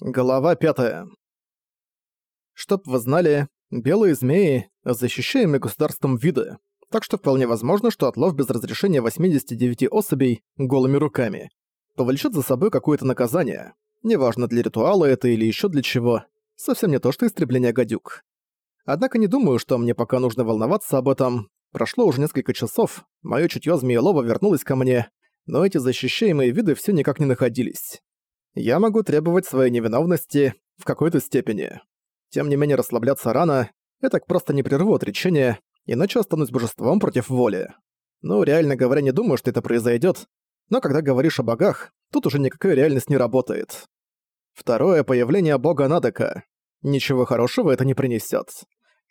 Глава 5. Чтоб вы знали, белые змеи – защищаемые государством виды, так что вполне возможно, что отлов без разрешения 89 особей голыми руками повлечет за собой какое-то наказание. Неважно, для ритуала это или еще для чего. Совсем не то, что истребление гадюк. Однако не думаю, что мне пока нужно волноваться об этом. Прошло уже несколько часов, моё чутьё змеелова вернулось ко мне, но эти защищаемые виды все никак не находились я могу требовать своей невиновности в какой-то степени. Тем не менее расслабляться рано, я так просто не прерву отречение, иначе останусь божеством против воли. Ну, реально говоря, не думаю, что это произойдет, но когда говоришь о богах, тут уже никакая реальность не работает. Второе появление бога Надека. Ничего хорошего это не принесет.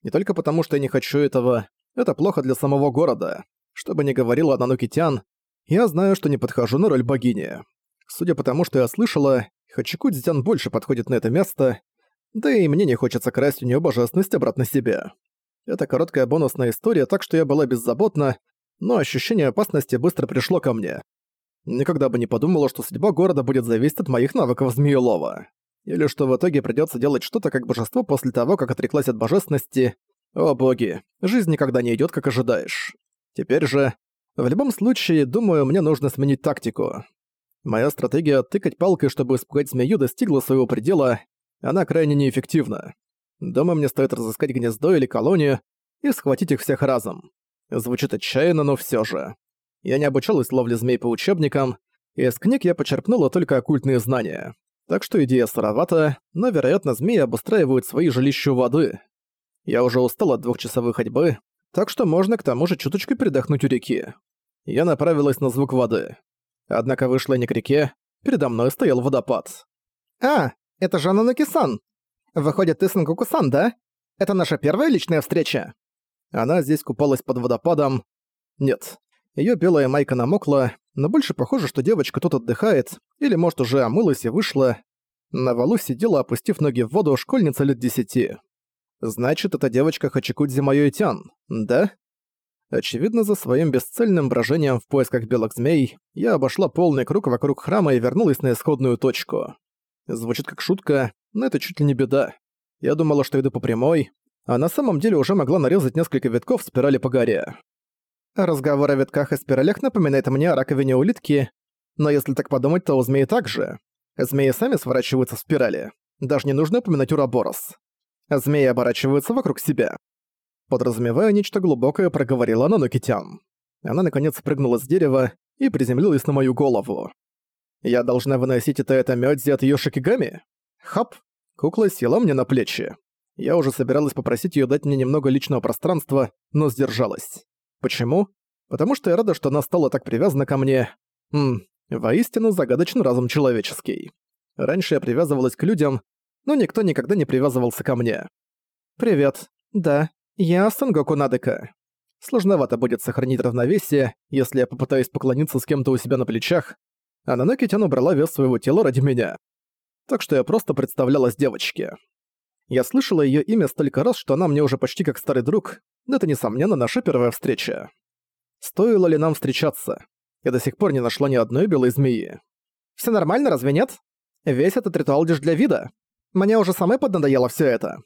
Не только потому, что я не хочу этого, это плохо для самого города. Что бы ни говорила Нанукитян, я знаю, что не подхожу на роль богини. Судя по тому, что я слышала, Хачику Дзян больше подходит на это место, да и мне не хочется красть у неё божественность обратно себе. Это короткая бонусная история, так что я была беззаботна, но ощущение опасности быстро пришло ко мне. Никогда бы не подумала, что судьба города будет зависеть от моих навыков змеелова. Или что в итоге придётся делать что-то как божество после того, как отреклась от божественности. О боги, жизнь никогда не идёт, как ожидаешь. Теперь же, в любом случае, думаю, мне нужно сменить тактику. Моя стратегия тыкать палкой, чтобы испугать змею, достигла своего предела, она крайне неэффективна. Дома мне стоит разыскать гнездо или колонию и схватить их всех разом. Звучит отчаянно, но все же. Я не обучалась ловле змей по учебникам, и из книг я почерпнула только оккультные знания. Так что идея сыровата, но, вероятно, змеи обустраивают свои жилища у воды. Я уже устал от двухчасовой ходьбы, так что можно к тому же чуточку передохнуть у реки. Я направилась на звук воды. Однако вышла не к реке, передо мной стоял водопад. «А, это же Ананоки-сан! Выходит, ты Сангоку-сан, да? Это наша первая личная встреча?» Она здесь купалась под водопадом. Нет, её белая майка намокла, но больше похоже, что девочка тут отдыхает, или, может, уже омылась и вышла. На валу сидела, опустив ноги в воду, школьница лет десяти. Значит, эта девочка Хачикудзи Майоитян, да? Очевидно, за своим бесцельным брожением в поисках белых змей я обошла полный круг вокруг храма и вернулась на исходную точку. Звучит как шутка, но это чуть ли не беда. Я думала, что иду по прямой, а на самом деле уже могла нарезать несколько витков в спирали по горе. Разговор о витках и спиралях напоминает мне о раковине улитки, но если так подумать, то у змеи так же. Змеи сами сворачиваются в спирали. Даже не нужно упоминать Ураборос. Змеи оборачиваются вокруг себя. Подразумевая нечто глубокое, проговорила она Нокитян. Она наконец спрыгнула с дерева и приземлилась на мою голову. «Я должна выносить это это Мёдзи от её Шикигами?» Хап! Кукла села мне на плечи. Я уже собиралась попросить её дать мне немного личного пространства, но сдержалась. Почему? Потому что я рада, что она стала так привязана ко мне. Хм, воистину загадочный разум человеческий. Раньше я привязывалась к людям, но никто никогда не привязывался ко мне. «Привет. Да, «Я Сангоку Надека. Сложновато будет сохранить равновесие, если я попытаюсь поклониться с кем-то у себя на плечах, а Наноки-тян убрала вес своего тела ради меня. Так что я просто представлялась девочке. Я слышала её имя столько раз, что она мне уже почти как старый друг, но это, несомненно, наша первая встреча. Стоило ли нам встречаться? Я до сих пор не нашла ни одной белой змеи. Всё нормально, разве нет? Весь этот ритуал лишь для вида. Мне уже самой поднадоело всё это.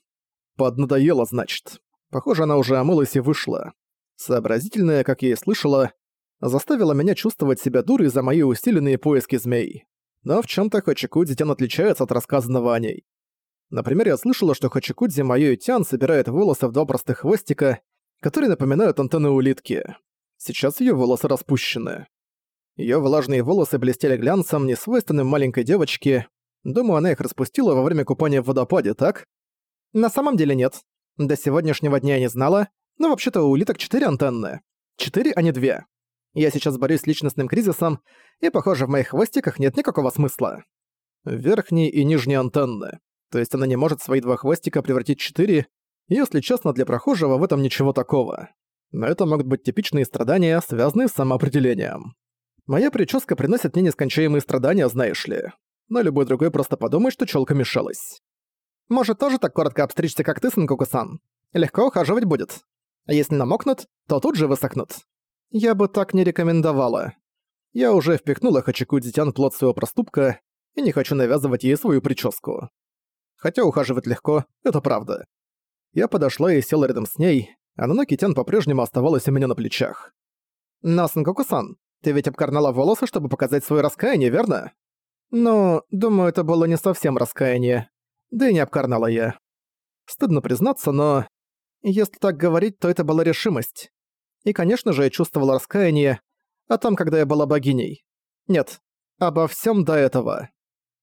Поднадоело, значит. Похоже, она уже омылась и вышла. Сообразительная, как я и слышала, заставила меня чувствовать себя дурой за мои усиленные поиски змей. Но в чем-то Хачикудзи Тян отличается от рассказанного о ней. Например, я слышала, что Хачикудзи Майо Тян собирает волосы в два простых хвостика, которые напоминают антенны улитки. Сейчас ее волосы распущены. Ее влажные волосы блестели глянцем, несвойственным маленькой девочке. Думаю, она их распустила во время купания в водопаде, так? На самом деле нет. До сегодняшнего дня я не знала, но вообще-то у улиток четыре антенны. Четыре, а не две. Я сейчас борюсь с личностным кризисом, и, похоже, в моих хвостиках нет никакого смысла. Верхние и нижние антенны. То есть она не может свои два хвостика превратить в четыре, если честно, для прохожего в этом ничего такого. Но это могут быть типичные страдания, связанные с самоопределением. Моя прическа приносит мне нескончаемые страдания, знаешь ли. Но любой другой просто подумает, что челка мешалась. Может, тоже так коротко обстричься, как ты, Сэнкоку-сан? Легко ухаживать будет. А если намокнут, то тут же высохнут. Я бы так не рекомендовала. Я уже впихнула Хачику Дитян плод своего проступка. и не хочу навязывать ей свою прическу. Хотя ухаживать легко, это правда. Я подошла и села рядом с ней, а Нанокитян по-прежнему оставалась у меня на плечах. «Но, Сангоку-сан, ты ведь обкарнала волосы, чтобы показать свое раскаяние, верно?» «Ну, думаю, это было не совсем раскаяние. Да и не обкарнала я. Стыдно признаться, но... Если так говорить, то это была решимость. И, конечно же, я чувствовала раскаяние о том, когда я была богиней. Нет, обо всем до этого.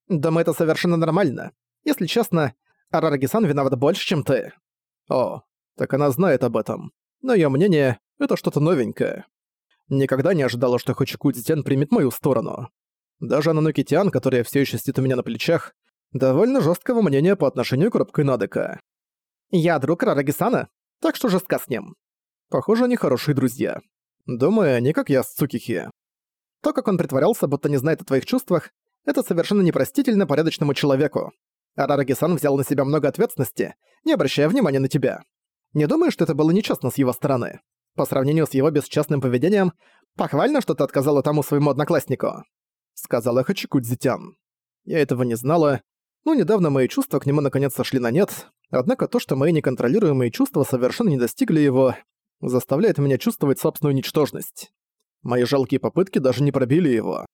Думаю, это совершенно нормально. Если честно, Арараги-сан виноват больше, чем ты. О, так она знает об этом. Но её мнение — это что-то новенькое. Никогда не ожидала, что Хачикудзитян примет мою сторону. Даже Ананукитян, которая все еще сидит у меня на плечах, довольно жесткого мнения по отношению к робкой Надека. «Я друг Рарагисана, так что жестка с ним». Похоже, они хорошие друзья. Думаю, они как я с Цукихи. То, как он притворялся, будто не знает о твоих чувствах, это совершенно непростительно порядочному человеку. Арараги-сан взял на себя много ответственности, не обращая внимания на тебя. Не думаю, что это было нечестно с его стороны. По сравнению с его бесчестным поведением, похвально, что ты отказала тому своему однокласснику», — сказала Хачикудзитян. Я этого не знала, но недавно мои чувства к нему наконец сошли на нет, однако то, что мои неконтролируемые чувства совершенно не достигли его, заставляет меня чувствовать собственную ничтожность. Мои жалкие попытки даже не пробили его.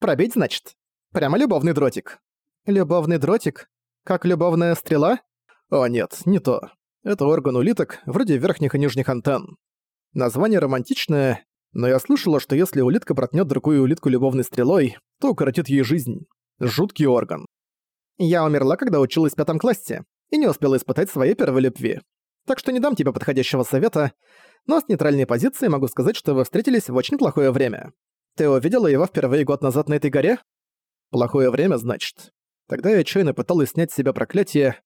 «Пробить, значит? Прямо любовный дротик». «Любовный дротик? Как любовная стрела?» «О нет, не то. Это орган улиток, вроде верхних и нижних антенн. Название романтичное, но я слышала, что если улитка проткнет другую улитку любовной стрелой, то укоротит ей жизнь. Жуткий орган. Я умерла, когда училась в пятом классе, и не успела испытать своей первой любви. Так что не дам тебе подходящего совета, но с нейтральной позиции могу сказать, что вы встретились в очень плохое время. Ты увидела его впервые год назад на этой горе? Плохое время, значит. Тогда я отчаянно пыталась снять с себя проклятие,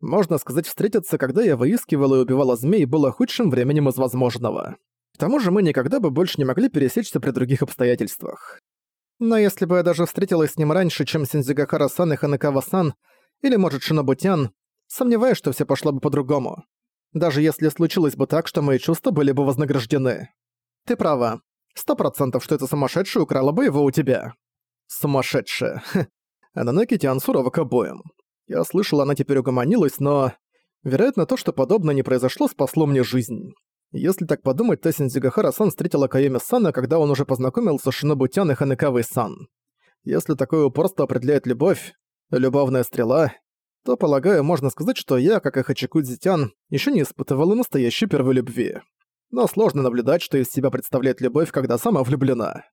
можно сказать, встретиться, когда я выискивала и убивала змей, было худшим временем из возможного. К тому же мы никогда бы больше не могли пересечься при других обстоятельствах. Но если бы я даже встретилась с ним раньше, чем Синдзюгахара-сан и Ханекава-сан, или, может, Шинобутян, сомневаюсь, что все пошло бы по-другому. Даже если случилось бы так, что мои чувства были бы вознаграждены. Ты права. Сто процентов, что это сумасшедшая украла бы его у тебя. Сумасшедшая. Ананокитян сурово к обоим. Я слышал, она теперь угомонилась, но... Вероятно, то, что подобное не произошло, спасло мне жизнь. Если так подумать, то Синдзюгахара-сан встретила Кайоми-сана, когда он уже познакомился с Шинобутян и Ханекавой-сан. Если такое упорство определяет любовь, любовная стрела, то, полагаю, можно сказать, что я, как и Хачикудзитян, еще не испытывала настоящей первой любви. Но сложно наблюдать, что из себя представляет любовь, когда сама влюблена.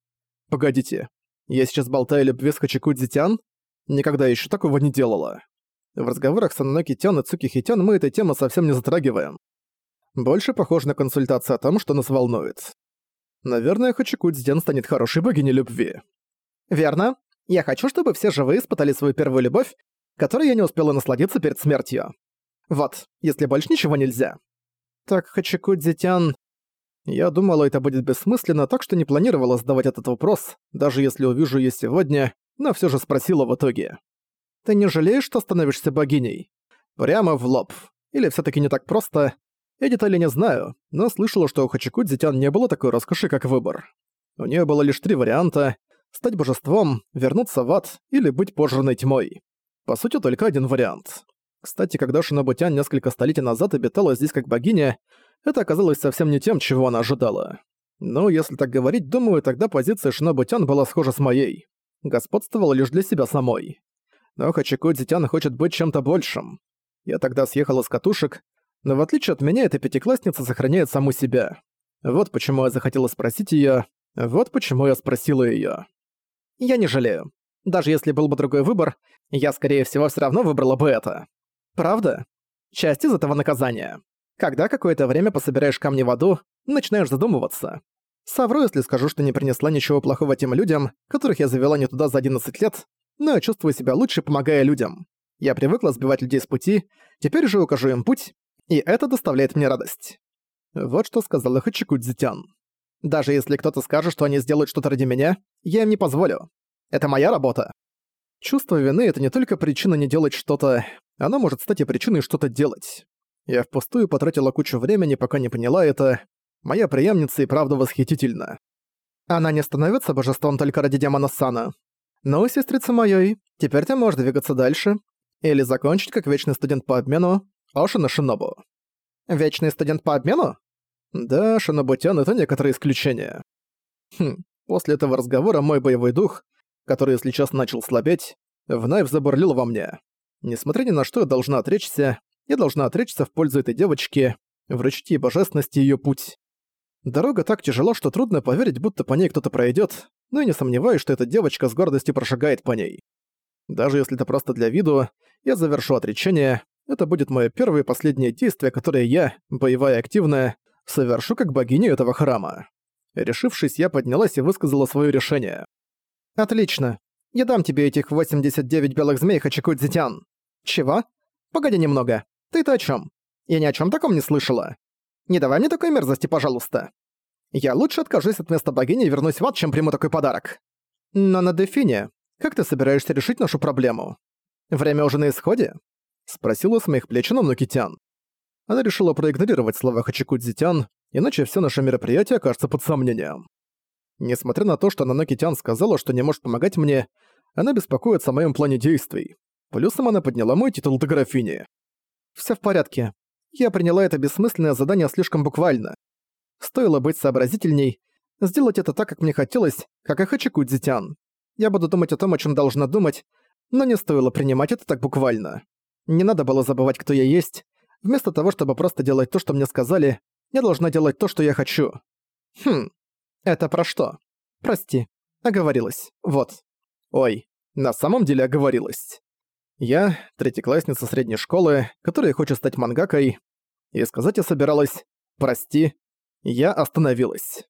Погодите, я сейчас болтаю любви с Хачикудзитян? Никогда еще такого не делала. В разговорах с Ананоки Тян и Цуки Тян мы эту тему совсем не затрагиваем. Больше похоже на консультацию о том, что нас волнует. Наверное, Хачикудзен станет хорошей богиней любви. Верно. Я хочу, чтобы все живые испытали свою первую любовь, которой я не успела насладиться перед смертью. Вот, если больше ничего нельзя. Так, Хачикудзитян... Я думала, это будет бессмысленно, так что не планировала задавать этот вопрос, даже если увижу её сегодня, но всё же спросила в итоге. Ты не жалеешь, что становишься богиней? Прямо в лоб. Или все таки не так просто? Я детали не знаю, но слышала, что у Хачикудзитян не было такой роскоши, как выбор. У нее было лишь три варианта — стать божеством, вернуться в ад или быть пожранной тьмой. По сути, только один вариант. Кстати, когда Шинобутян несколько столетий назад обитала здесь как богиня, это оказалось совсем не тем, чего она ожидала. Но если так говорить, думаю, тогда позиция Шинобутян была схожа с моей. Господствовала лишь для себя самой но Хачико Дзитян хочет быть чем-то большим. Я тогда съехала с катушек, но в отличие от меня эта пятиклассница сохраняет саму себя. Вот почему я захотела спросить её, вот почему я спросила её. Я не жалею. Даже если был бы другой выбор, я, скорее всего, всё равно выбрала бы это. Правда? Часть из этого наказания. Когда какое-то время пособираешь камни в аду, начинаешь задумываться. Совру, если скажу, что не принесла ничего плохого тем людям, которых я завела не туда за 11 лет, но я чувствую себя лучше, помогая людям. Я привыкла сбивать людей с пути, теперь же укажу им путь, и это доставляет мне радость. Вот что сказала Хачикудзитян. Даже если кто-то скажет, что они сделают что-то ради меня, я им не позволю. Это моя работа. Чувство вины — это не только причина не делать что-то, оно может стать и причиной что-то делать. Я впустую потратила кучу времени, пока не поняла это. Моя преемница и правда восхитительна. Она не становится божеством только ради демона Сана. «Ну, сестрица моей, теперь ты можешь двигаться дальше. Или закончить как вечный студент по обмену Ошина Шинобу». «Вечный студент по обмену?» «Да, Шинобутян — это некоторые исключения». Хм, после этого разговора мой боевой дух, который, если честно, начал слабеть, вновь забурлил во мне. Несмотря ни на что, я должна отречься, я должна отречься в пользу этой девочки, вручить ей божественности ее путь. Дорога так тяжела, что трудно поверить, будто по ней кто-то пройдет, но я не сомневаюсь, что эта девочка с гордостью прошагает по ней. Даже если это просто для виду, я завершу отречение, это будет мое первое и последнее действие, которое я, боевая активная, совершу как богиня этого храма. Решившись, я поднялась и высказала свое решение. «Отлично. Я дам тебе этих 89 белых змей Хачикудзитян». «Чего? Погоди немного. Ты-то о чем? Я ни о чем таком не слышала. Не давай мне такой мерзости, пожалуйста. Я лучше откажусь от места богини и вернусь в ад, чем приму такой подарок. Но на Дефине, как ты собираешься решить нашу проблему? Время уже на исходе?» Спросила с моих плеч Нанукитян. Она решила проигнорировать слова Хачикудзитян, иначе все наше мероприятие окажется под сомнением. Несмотря на то, что Нанокитян сказала, что не может помогать мне, она беспокоится о моем плане действий. Плюсом она подняла мой титул до графини. Все в порядке. Я приняла это бессмысленное задание слишком буквально. Стоило быть сообразительней, сделать это так, как мне хотелось, как и Хачикудзитян. Я буду думать о том, о чем должна думать, но не стоило принимать это так буквально. Не надо было забывать, кто я есть. Вместо того, чтобы просто делать то, что мне сказали, я должна делать то, что я хочу. Хм, это про что? Прости, оговорилась, вот. Ой, на самом деле оговорилась. Я, третьеклассница средней школы, которая хочет стать мангакой, и сказать я собиралась «прости», я остановилась.